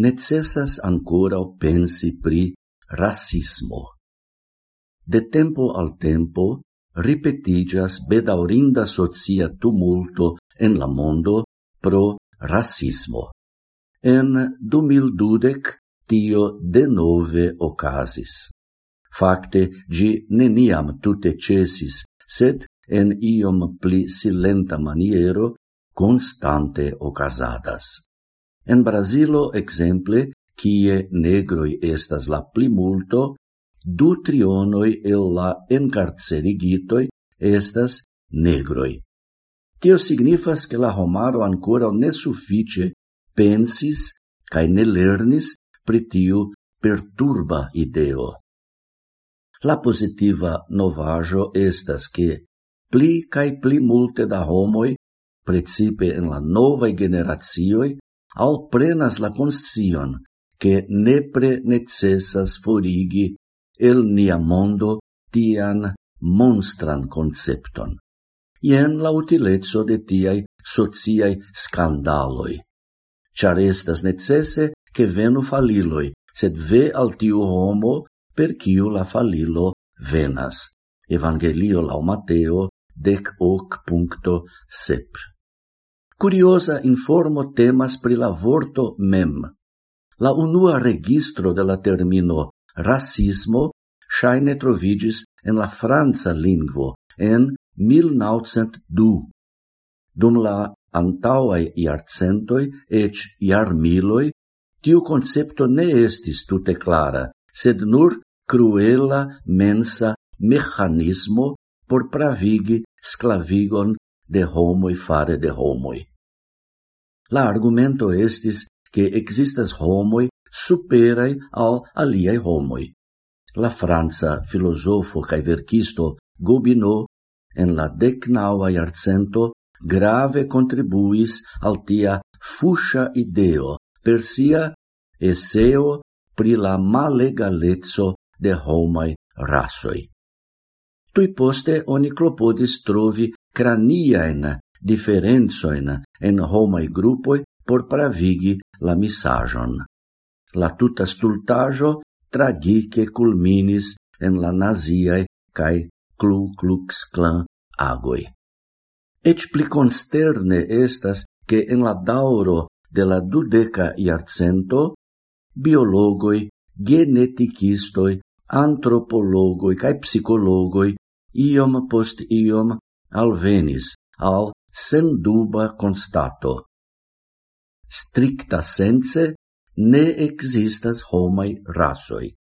necessas ancora pensi pri racismo. De tempo al tempo ripetigas bedaurinda socia tumulto en la mondo pro racismo. En 2012 tio de nove ocasis. Fakte, gi neniam tute cesis, sed en iom pli silenta maniero constante ocasadas. En Brasilo, exemple, kie negroi estas la plimulto, du trionoi el la encarcerigitoi estas negroi. Tio signifas che la homaro ancora ne suffice pensis cae ne lernis pritiu perturba ideo. La positiva novajo estas che pli cae pli multe da homoi, principe en la novae generatioi, alprenas la conscion che nepre necessas forigi el nia mondo tian monstran concepton. Ien la utilezzo de tiai sociai scandaloi. Char estas necesse che venu faliloi, sed ve al tiu homo per quiu la falilo venas. Evangelio lau Mateo, dec hoc puncto sep. Curiosa informo temas pri la vorto mem. La unua registro de la termino racismo shaine trovidis en la franca lingvo en 1902. Dum la antauae iarcentoi ec iarmiloi, tiu concepto ne estis tute clara, sed nur cruela mensa mechanismo por pravigi sclavigon de homoi fare de homoi. La argumento estis che existas homoi superai al aliai homoi. La Franza filosofo cae verkisto Gobineau en la decnaua iarcento grave contribuis al tia fuscia ideo per sia eseo pri la malegalezzo de homai rasoi. Tui poste oni clopodis trovi craniaen diferencoin en homai gruppoi por pravigi la missagion. La tuta stultajo tragice culminis en la naziae cae Klu Klux Klan agoi. Ec pli consterne estas che en la dauro de la dudeca iarcento biologoi, geneticistoi, antropologoi cae psicologoi iom post iom alvenis al sen duba constato. Stricta sense ne existas homai rasoi.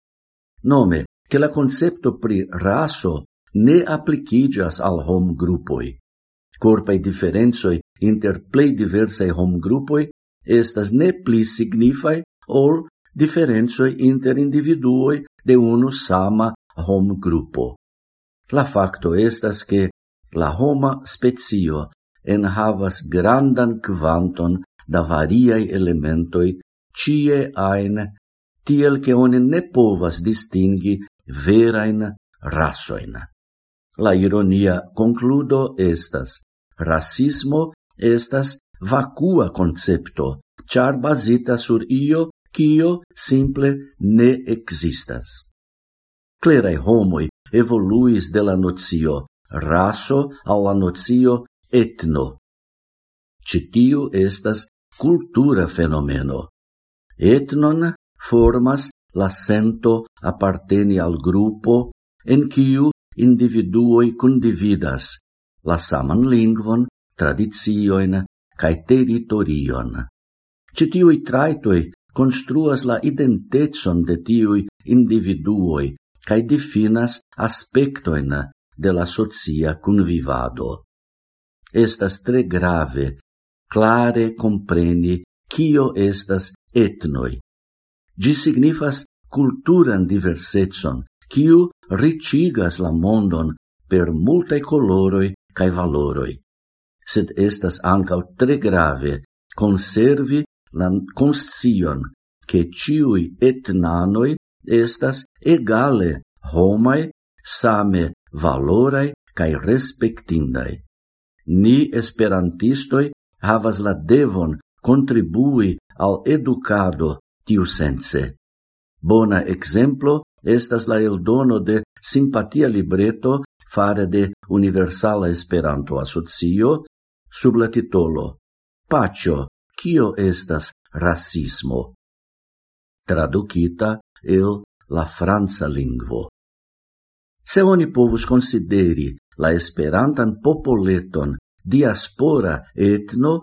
Nome, che la concepto pri raso ne applicigas al hom grupoi. Corpai differenzoi inter plei diversae hom grupoi estas ne pli signifai ol differenzoi inter individuoi de unu sama hom grupo. La facto estas che la homa spezio en havas grandan quanton da variai elementoi cie ain tiel che oni ne povas distingi verain rasoin. La ironia concludo estas racismo estas vacua concepto, char basita sur io cio simple ne existas. Clerai homoi evoluis de la nocio raso al la nocio etno. Citiu estas cultura fenomeno. Etnon formas la sento apparteni al gruppo en quiu individuoi condividas la saman lingvon, tradizioin cae territorion. Citiui traitoi construas la identetson de tiui individuoi cae definas aspectoin de la socia convivado. Estas tre grave clare compreni kio estas etnoi. Gi signifas culturan diversetson, kiu ricigas la mondon per multae coloroi cae valoroi. Sed estas ancau tre grave conservi la conscion che ciui etnanoi estas egale homai, same valorai cae respectindai. Ni esperantistoi havas la devon contribui al educado tiu sense. Bona exemplo estas la eldono de simpatia libreto fare de Universala Esperanto Asocio sub la titolo Pacio, kio estas rasismo? Traducita el la franca lingvo. Se oni povus consideri la esperantan popoleton diaspora etno,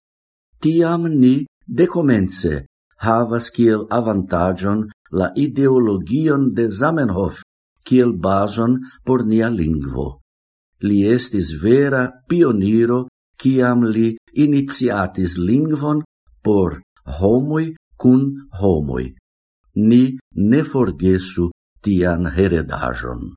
tiam ni decomence havas kiel avantagion la ideologion de Zamenhof kiel bazon por nia lingvo. Li estis vera pioniro kiam li iniciatis lingvon por homoi cun homoi. Ni ne forgesu tian heredajon.